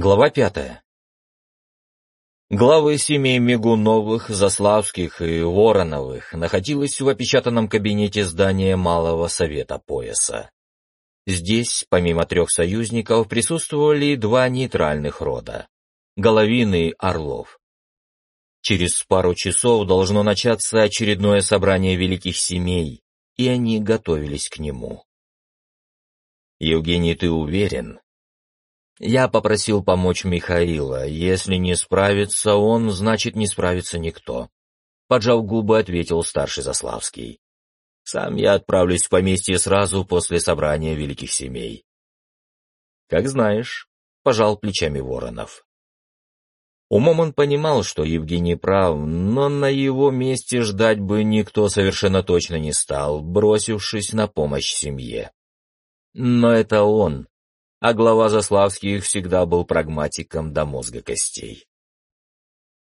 Глава пятая. Главы семей Мигуновых, Заславских и Вороновых находились в опечатанном кабинете здания Малого Совета Пояса. Здесь, помимо трех союзников, присутствовали два нейтральных рода — Головин и Орлов. Через пару часов должно начаться очередное собрание великих семей, и они готовились к нему. «Евгений, ты уверен?» Я попросил помочь Михаила. Если не справится он, значит, не справится никто. Поджав губы, ответил старший Заславский. Сам я отправлюсь в поместье сразу после собрания великих семей. Как знаешь, пожал плечами Воронов. Умом он понимал, что Евгений прав, но на его месте ждать бы никто совершенно точно не стал, бросившись на помощь семье. Но это он, а глава Заславских всегда был прагматиком до мозга костей.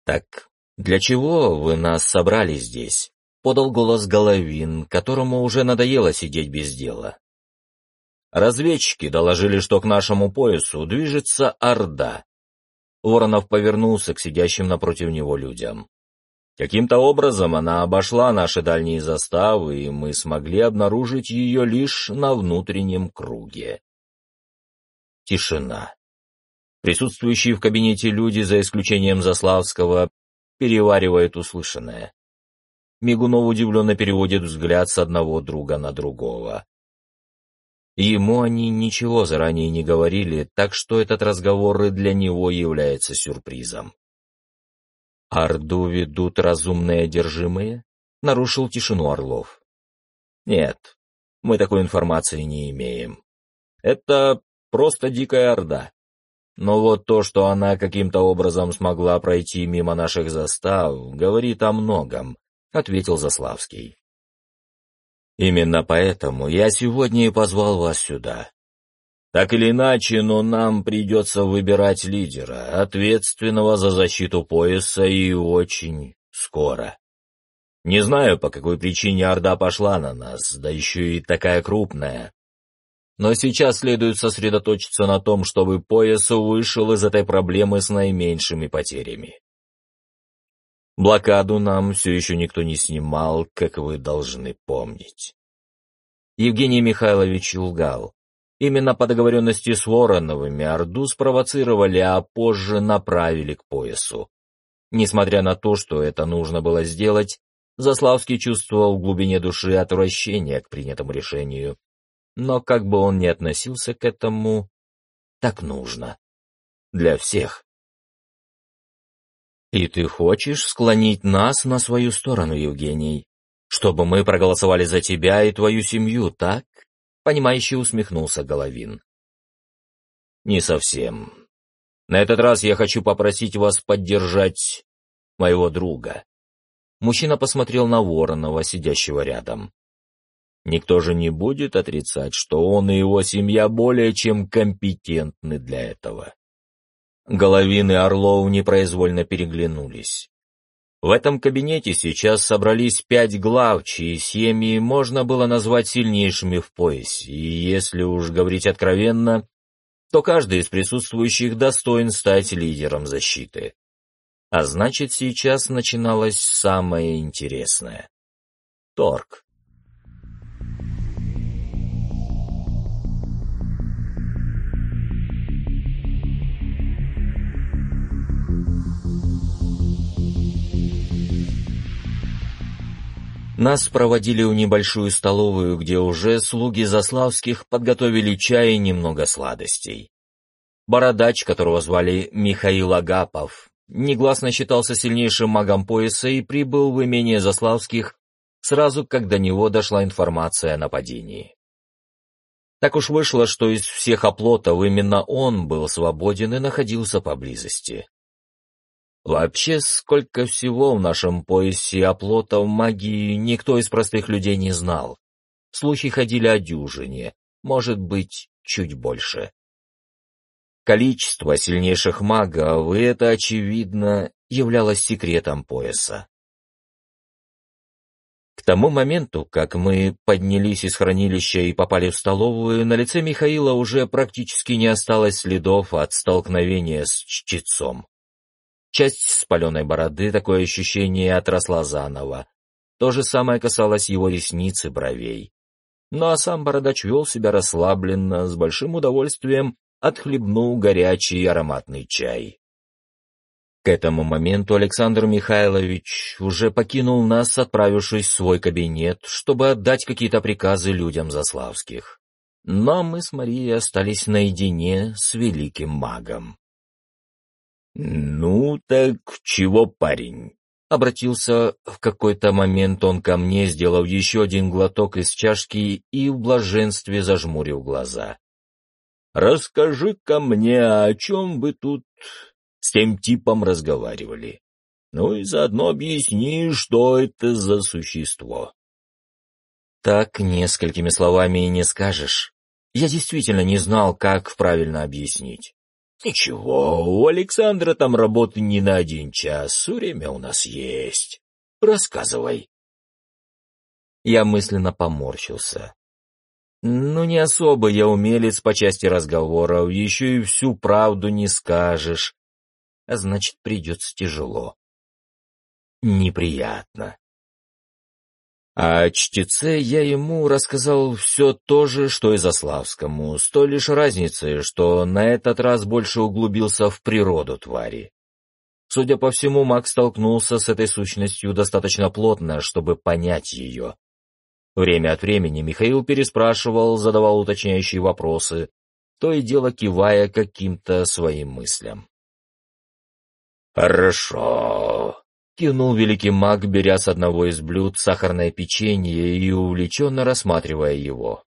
«Так для чего вы нас собрали здесь?» — подал голос Головин, которому уже надоело сидеть без дела. «Разведчики доложили, что к нашему поясу движется Орда». Воронов повернулся к сидящим напротив него людям. Каким-то образом она обошла наши дальние заставы, и мы смогли обнаружить ее лишь на внутреннем круге. Тишина. Присутствующие в кабинете люди, за исключением Заславского, переваривают услышанное. Мигунов удивленно переводит взгляд с одного друга на другого. Ему они ничего заранее не говорили, так что этот разговор и для него является сюрпризом. «Орду ведут разумные одержимые?» — нарушил тишину Орлов. «Нет, мы такой информации не имеем. Это Просто дикая орда. Но вот то, что она каким-то образом смогла пройти мимо наших застав, говорит о многом, — ответил Заславский. Именно поэтому я сегодня и позвал вас сюда. Так или иначе, но нам придется выбирать лидера, ответственного за защиту пояса и очень скоро. Не знаю, по какой причине Орда пошла на нас, да еще и такая крупная. Но сейчас следует сосредоточиться на том, чтобы пояс вышел из этой проблемы с наименьшими потерями. Блокаду нам все еще никто не снимал, как вы должны помнить. Евгений Михайлович лгал. Именно по договоренности с Вороновыми Орду спровоцировали, а позже направили к поясу. Несмотря на то, что это нужно было сделать, Заславский чувствовал в глубине души отвращение к принятому решению но как бы он ни относился к этому, так нужно. Для всех. И ты хочешь склонить нас на свою сторону, Евгений, чтобы мы проголосовали за тебя и твою семью, так? Понимающе усмехнулся Головин. Не совсем. На этот раз я хочу попросить вас поддержать моего друга. Мужчина посмотрел на Воронова, сидящего рядом. Никто же не будет отрицать, что он и его семья более чем компетентны для этого. Головин и Орлов непроизвольно переглянулись. В этом кабинете сейчас собрались пять глав, чьи семьи можно было назвать сильнейшими в поясе, и если уж говорить откровенно, то каждый из присутствующих достоин стать лидером защиты. А значит, сейчас начиналось самое интересное. Торг. Нас проводили в небольшую столовую, где уже слуги Заславских подготовили чай и немного сладостей. Бородач, которого звали Михаил Агапов, негласно считался сильнейшим магом пояса и прибыл в имение Заславских сразу, как до него дошла информация о нападении. Так уж вышло, что из всех оплотов именно он был свободен и находился поблизости. Вообще, сколько всего в нашем поясе оплотов магии никто из простых людей не знал. Слухи ходили о дюжине, может быть, чуть больше. Количество сильнейших магов, и это, очевидно, являлось секретом пояса. К тому моменту, как мы поднялись из хранилища и попали в столовую, на лице Михаила уже практически не осталось следов от столкновения с чтецом. Часть спаленной бороды, такое ощущение, отросла заново. То же самое касалось его ресниц и бровей. Ну а сам бородач вел себя расслабленно, с большим удовольствием отхлебнул горячий ароматный чай. К этому моменту Александр Михайлович уже покинул нас, отправившись в свой кабинет, чтобы отдать какие-то приказы людям Заславских. Но мы с Марией остались наедине с великим магом. «Ну так чего, парень?» Обратился в какой-то момент он ко мне, сделав еще один глоток из чашки и в блаженстве зажмурил глаза. «Расскажи-ка мне, о чем вы тут с тем типом разговаривали? Ну и заодно объясни, что это за существо». Так несколькими словами и не скажешь. Я действительно не знал, как правильно объяснить. «Ничего, у Александра там работы не на один час, время у нас есть. Рассказывай». Я мысленно поморщился. Ну, не особо я умелец по части разговоров, еще и всю правду не скажешь. А значит, придется тяжело. Неприятно. А чтеце я ему рассказал все то же, что и Заславскому, с той лишь разницей, что на этот раз больше углубился в природу твари. Судя по всему, маг столкнулся с этой сущностью достаточно плотно, чтобы понять ее. Время от времени Михаил переспрашивал, задавал уточняющие вопросы, то и дело кивая каким-то своим мыслям. «Хорошо», Кинул великий маг, беря с одного из блюд сахарное печенье и увлеченно рассматривая его.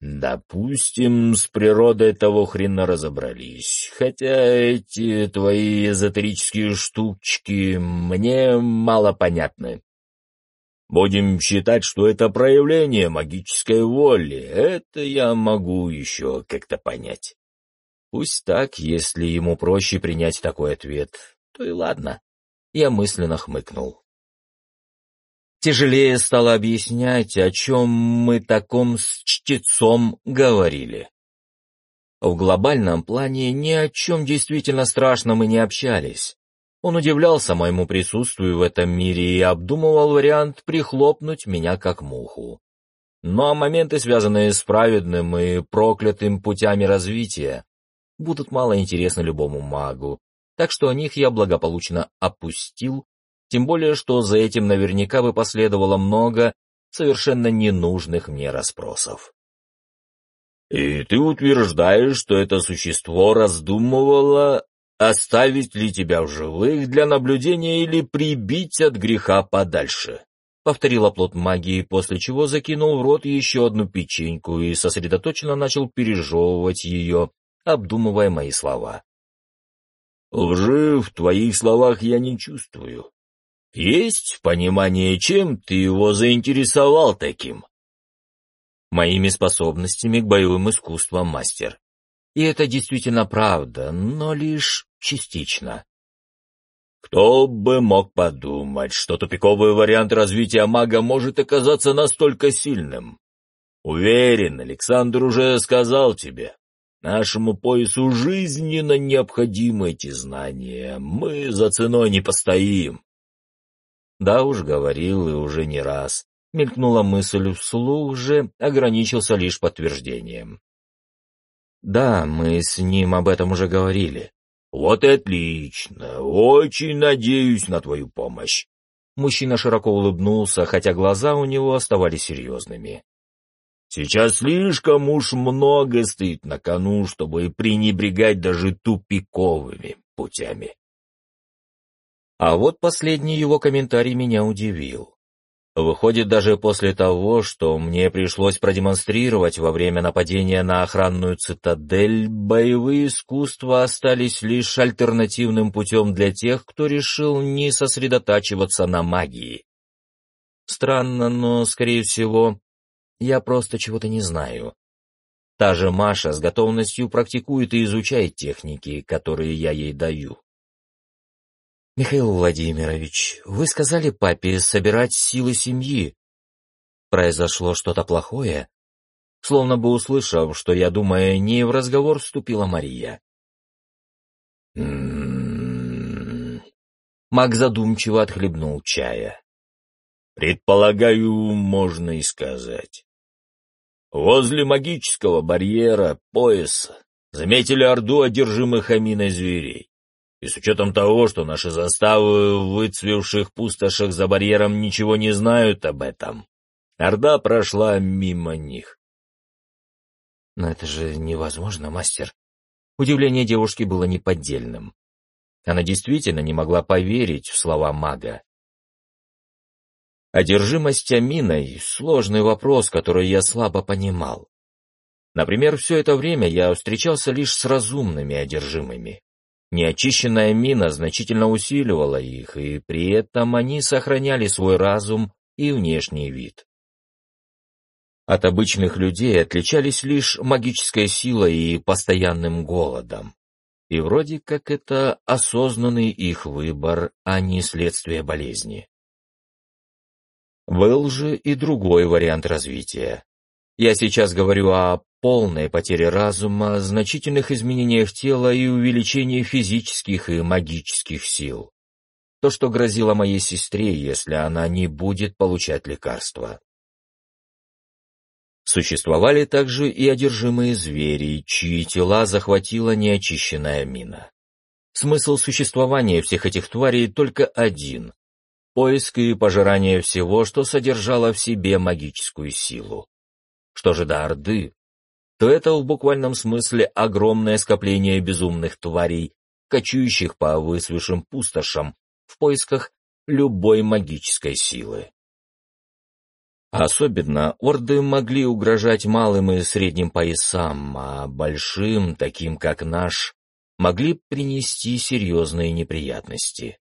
«Допустим, с природой того хрена разобрались, хотя эти твои эзотерические штучки мне мало понятны. Будем считать, что это проявление магической воли, это я могу еще как-то понять». Пусть так, если ему проще принять такой ответ, то и ладно. Я мысленно хмыкнул. Тяжелее стало объяснять, о чем мы таком с чтецом говорили. В глобальном плане ни о чем действительно страшном мы не общались. Он удивлялся моему присутствию в этом мире и обдумывал вариант прихлопнуть меня как муху. Но моменты, связанные с праведным и проклятым путями развития, будут мало интересны любому магу, так что о них я благополучно опустил, тем более, что за этим наверняка бы последовало много совершенно ненужных мне расспросов. «И ты утверждаешь, что это существо раздумывало, оставить ли тебя в живых для наблюдения или прибить от греха подальше?» — повторил оплот магии, после чего закинул в рот еще одну печеньку и сосредоточенно начал пережевывать ее, обдумывая мои слова. Лжи в твоих словах я не чувствую. Есть понимание, чем ты его заинтересовал таким? Моими способностями к боевым искусствам, мастер. И это действительно правда, но лишь частично. Кто бы мог подумать, что тупиковый вариант развития мага может оказаться настолько сильным? Уверен, Александр уже сказал тебе. Нашему поясу жизненно необходимы эти знания. Мы за ценой не постоим. Да уж говорил и уже не раз. Мелькнула мысль вслух же, ограничился лишь подтверждением. Да, мы с ним об этом уже говорили. Вот и отлично. Очень надеюсь на твою помощь. Мужчина широко улыбнулся, хотя глаза у него оставались серьезными. Сейчас слишком уж много стоит на кону, чтобы пренебрегать даже тупиковыми путями. А вот последний его комментарий меня удивил. Выходит, даже после того, что мне пришлось продемонстрировать во время нападения на охранную цитадель, боевые искусства остались лишь альтернативным путем для тех, кто решил не сосредотачиваться на магии. Странно, но, скорее всего, я просто чего-то не знаю. Та же Маша с готовностью практикует и изучает техники, которые я ей даю. Михаил Владимирович, вы сказали папе собирать силы семьи, произошло что-то плохое? Словно бы услышав, что я думаю, не в разговор вступила Мария. Маг задумчиво отхлебнул чая. Предполагаю, можно и сказать. Возле магического барьера, пояса, заметили орду одержимых аминой зверей. И с учетом того, что наши заставы в выцвевших пустошах за барьером ничего не знают об этом, орда прошла мимо них. Но это же невозможно, мастер. Удивление девушки было неподдельным. Она действительно не могла поверить в слова мага. Одержимость аминой — сложный вопрос, который я слабо понимал. Например, все это время я встречался лишь с разумными одержимыми. Неочищенная мина значительно усиливала их, и при этом они сохраняли свой разум и внешний вид. От обычных людей отличались лишь магической силой и постоянным голодом. И вроде как это осознанный их выбор, а не следствие болезни. Был же и другой вариант развития. Я сейчас говорю о полной потере разума, значительных изменениях тела и увеличении физических и магических сил. То, что грозило моей сестре, если она не будет получать лекарства. Существовали также и одержимые звери, чьи тела захватила неочищенная мина. Смысл существования всех этих тварей только один — поиск и пожирание всего, что содержало в себе магическую силу. Что же до Орды, то это в буквальном смысле огромное скопление безумных тварей, кочующих по высвешим пустошам в поисках любой магической силы. Особенно орды могли угрожать малым и средним поясам, а большим, таким как наш, могли принести серьезные неприятности.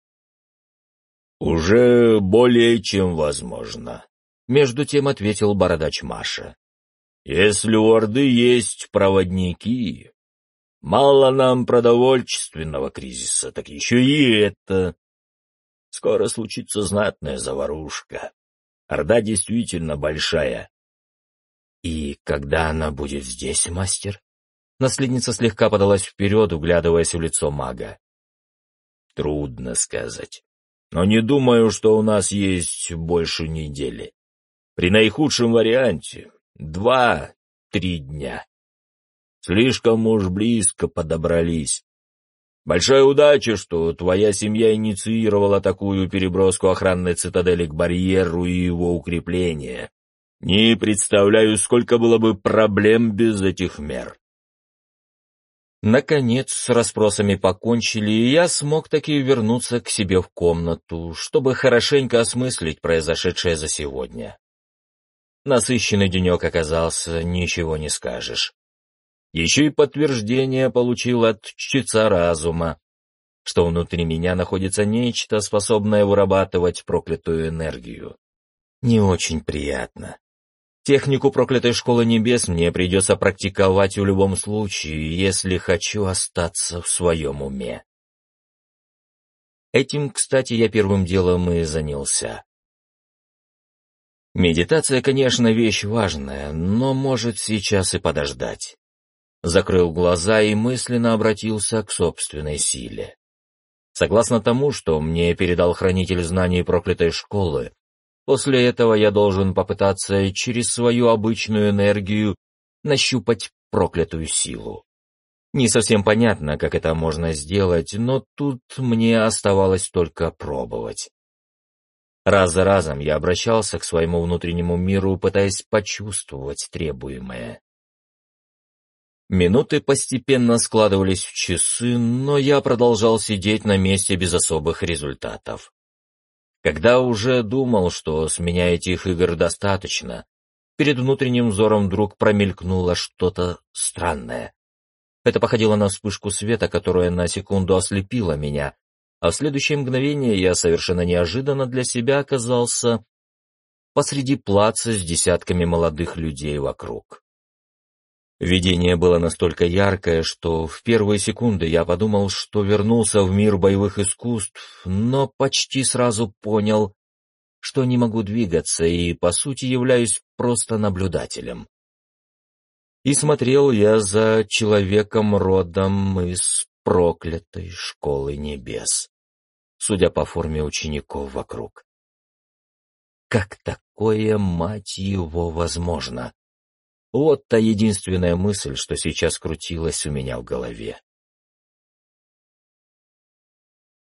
«Уже более чем возможно», — между тем ответил бородач Маша. Если у Орды есть проводники, мало нам продовольственного кризиса, так еще и это. Скоро случится знатная заварушка. Орда действительно большая. И когда она будет здесь, мастер? Наследница слегка подалась вперед, углядываясь в лицо мага. Трудно сказать. Но не думаю, что у нас есть больше недели. При наихудшем варианте Два-три дня. Слишком уж близко подобрались. Большая удача, что твоя семья инициировала такую переброску охранной цитадели к барьеру и его укрепления. Не представляю, сколько было бы проблем без этих мер. Наконец, с расспросами покончили, и я смог таки вернуться к себе в комнату, чтобы хорошенько осмыслить произошедшее за сегодня. Насыщенный денек оказался, ничего не скажешь. Еще и подтверждение получил от чтеца разума, что внутри меня находится нечто, способное вырабатывать проклятую энергию. Не очень приятно. Технику проклятой школы небес мне придется практиковать в любом случае, если хочу остаться в своем уме. Этим, кстати, я первым делом и занялся. Медитация, конечно, вещь важная, но может сейчас и подождать. Закрыл глаза и мысленно обратился к собственной силе. Согласно тому, что мне передал хранитель знаний проклятой школы, после этого я должен попытаться через свою обычную энергию нащупать проклятую силу. Не совсем понятно, как это можно сделать, но тут мне оставалось только пробовать. Раз за разом я обращался к своему внутреннему миру, пытаясь почувствовать требуемое. Минуты постепенно складывались в часы, но я продолжал сидеть на месте без особых результатов. Когда уже думал, что с меня этих игр достаточно, перед внутренним взором вдруг промелькнуло что-то странное. Это походило на вспышку света, которая на секунду ослепила меня, а в следующее мгновение я совершенно неожиданно для себя оказался посреди плаца с десятками молодых людей вокруг. Видение было настолько яркое, что в первые секунды я подумал, что вернулся в мир боевых искусств, но почти сразу понял, что не могу двигаться и, по сути, являюсь просто наблюдателем. И смотрел я за человеком родом из проклятой школы небес, судя по форме учеников вокруг. Как такое, мать его, возможно? Вот та единственная мысль, что сейчас крутилась у меня в голове.